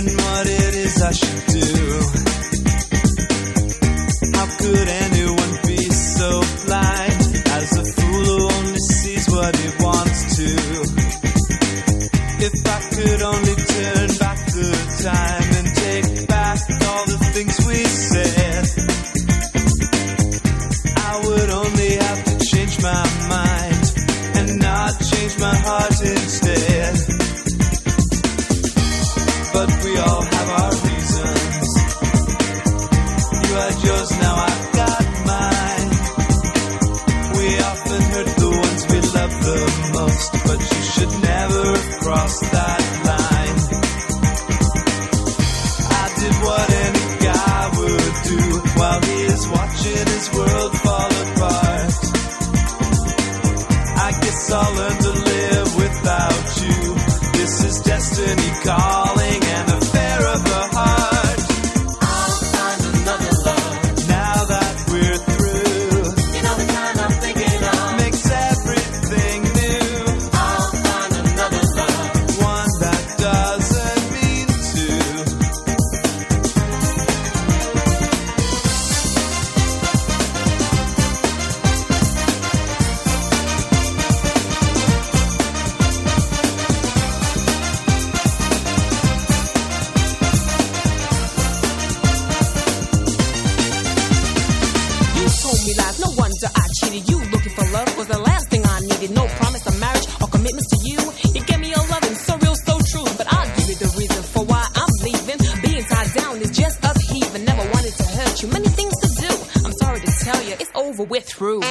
imagine what it is I should but we all have our reasons. You had yours, now I've got mine. We often hurt the ones we love the most, but you should never cross that line. I did what any guy would do while he is watching his world fall apart. I guess I'll learn to live without you. This is destiny call. We're through.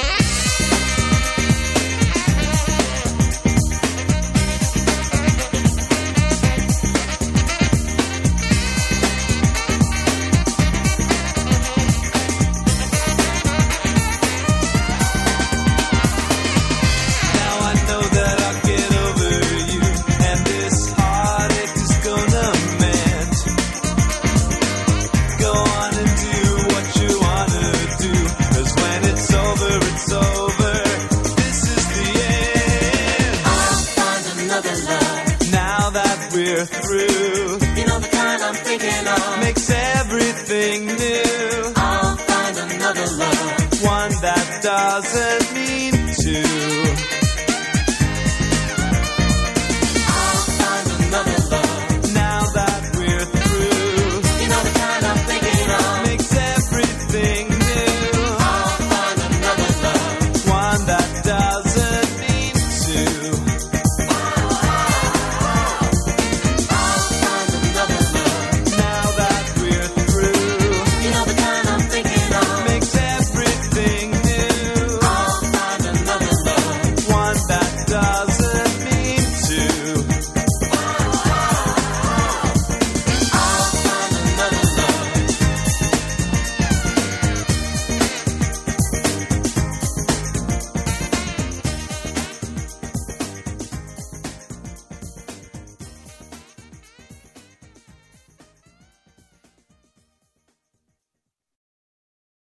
You're through. You know the kind I'm thinking of makes everything new. I'll find another love, one that doesn't.